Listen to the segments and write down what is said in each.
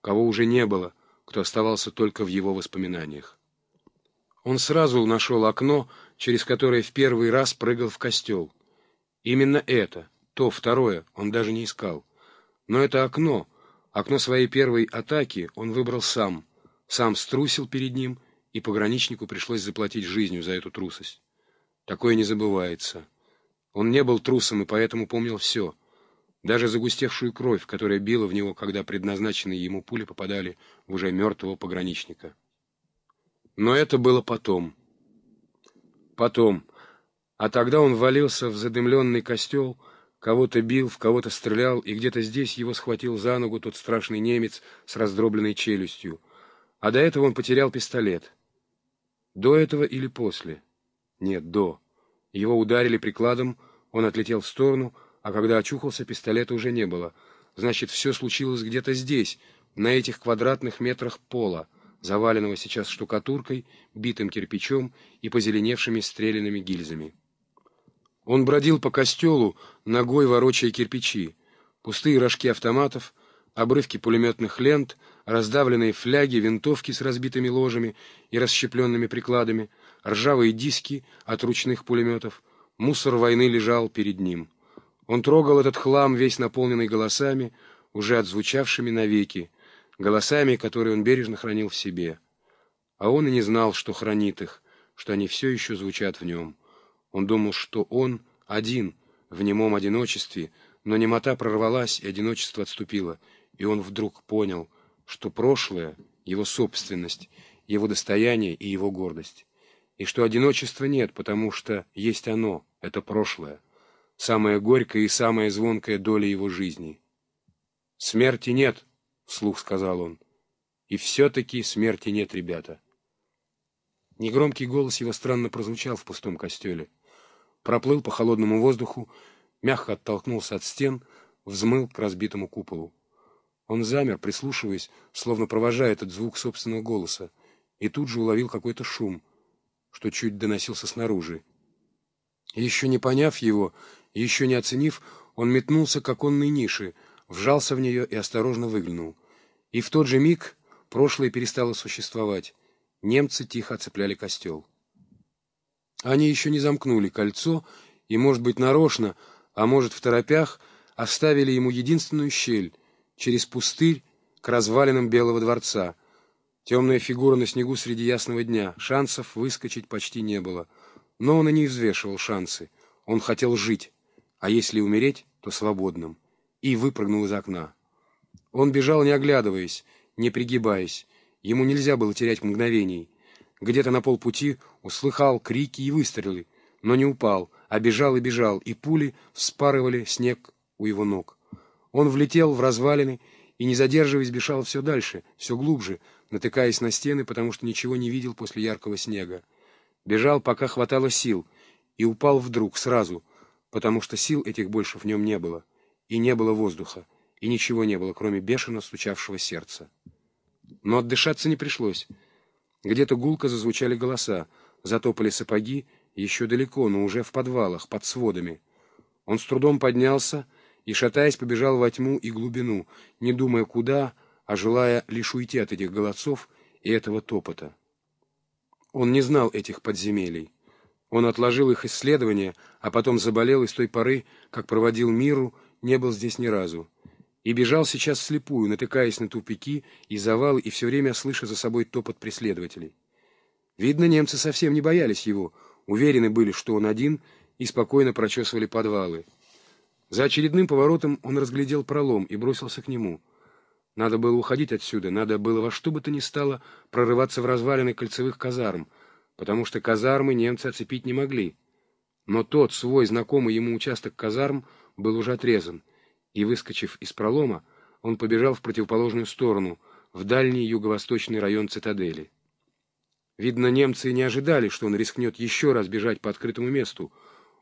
кого уже не было, кто оставался только в его воспоминаниях. Он сразу нашел окно, через которое в первый раз прыгал в костел. Именно это, то второе, он даже не искал. Но это окно, окно своей первой атаки он выбрал сам, сам струсил перед ним, и пограничнику пришлось заплатить жизнью за эту трусость. Такое не забывается. Он не был трусом и поэтому помнил все. Даже загустевшую кровь, которая била в него, когда предназначенные ему пули попадали в уже мертвого пограничника. Но это было потом. Потом. А тогда он валился в задымленный костел, кого-то бил, в кого-то стрелял, и где-то здесь его схватил за ногу тот страшный немец с раздробленной челюстью. А до этого он потерял пистолет. До этого или после? Нет, до. Его ударили прикладом, он отлетел в сторону, а когда очухался, пистолета уже не было. Значит, все случилось где-то здесь, на этих квадратных метрах пола, заваленного сейчас штукатуркой, битым кирпичом и позеленевшими стрелянными гильзами. Он бродил по костелу, ногой ворочая кирпичи. Пустые рожки автоматов, обрывки пулеметных лент, раздавленные фляги, винтовки с разбитыми ложами и расщепленными прикладами — ржавые диски от ручных пулеметов. Мусор войны лежал перед ним. Он трогал этот хлам, весь наполненный голосами, уже отзвучавшими навеки, голосами, которые он бережно хранил в себе. А он и не знал, что хранит их, что они все еще звучат в нем. Он думал, что он один, в немом одиночестве, но немота прорвалась, и одиночество отступило, и он вдруг понял, что прошлое — его собственность, его достояние и его гордость и что одиночества нет, потому что есть оно, это прошлое, самая горькая и самая звонкая доля его жизни. «Смерти нет», — вслух сказал он, — «и все-таки смерти нет, ребята». Негромкий голос его странно прозвучал в пустом костеле. Проплыл по холодному воздуху, мягко оттолкнулся от стен, взмыл к разбитому куполу. Он замер, прислушиваясь, словно провожая этот звук собственного голоса, и тут же уловил какой-то шум — что чуть доносился снаружи. Еще не поняв его, еще не оценив, он метнулся к оконной нише, вжался в нее и осторожно выглянул. И в тот же миг прошлое перестало существовать. Немцы тихо оцепляли костел. Они еще не замкнули кольцо, и, может быть, нарочно, а может, в торопях, оставили ему единственную щель через пустырь к развалинам Белого дворца — Темная фигура на снегу среди ясного дня. Шансов выскочить почти не было. Но он и не взвешивал шансы. Он хотел жить, а если умереть, то свободным. И выпрыгнул из окна. Он бежал, не оглядываясь, не пригибаясь. Ему нельзя было терять мгновений. Где-то на полпути услыхал крики и выстрелы, но не упал, а бежал и бежал, и пули вспарывали снег у его ног. Он влетел в развалины и, не задерживаясь, бежал все дальше, все глубже, натыкаясь на стены, потому что ничего не видел после яркого снега. Бежал, пока хватало сил, и упал вдруг, сразу, потому что сил этих больше в нем не было, и не было воздуха, и ничего не было, кроме бешено стучавшего сердца. Но отдышаться не пришлось. Где-то гулко зазвучали голоса, затопали сапоги, еще далеко, но уже в подвалах, под сводами. Он с трудом поднялся и, шатаясь, побежал во тьму и глубину, не думая куда, а желая лишь уйти от этих голосов и этого топота. Он не знал этих подземелий. Он отложил их исследования, а потом заболел и с той поры, как проводил миру, не был здесь ни разу. И бежал сейчас вслепую, натыкаясь на тупики и завалы, и все время слыша за собой топот преследователей. Видно, немцы совсем не боялись его, уверены были, что он один, и спокойно прочесывали подвалы. За очередным поворотом он разглядел пролом и бросился к нему — надо было уходить отсюда, надо было во что бы то ни стало прорываться в развалины кольцевых казарм, потому что казармы немцы оцепить не могли. Но тот, свой знакомый ему участок казарм, был уже отрезан, и, выскочив из пролома, он побежал в противоположную сторону, в дальний юго-восточный район цитадели. Видно, немцы не ожидали, что он рискнет еще раз бежать по открытому месту.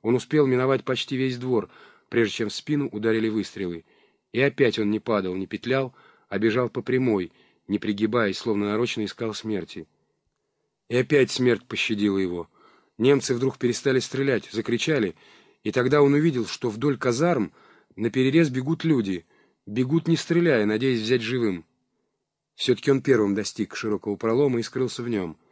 Он успел миновать почти весь двор, прежде чем в спину ударили выстрелы. И опять он не падал, не петлял, а бежал по прямой, не пригибаясь, словно нарочно искал смерти. И опять смерть пощадила его. Немцы вдруг перестали стрелять, закричали, и тогда он увидел, что вдоль казарм на перерез бегут люди, бегут не стреляя, надеясь взять живым. Все-таки он первым достиг широкого пролома и скрылся в нем —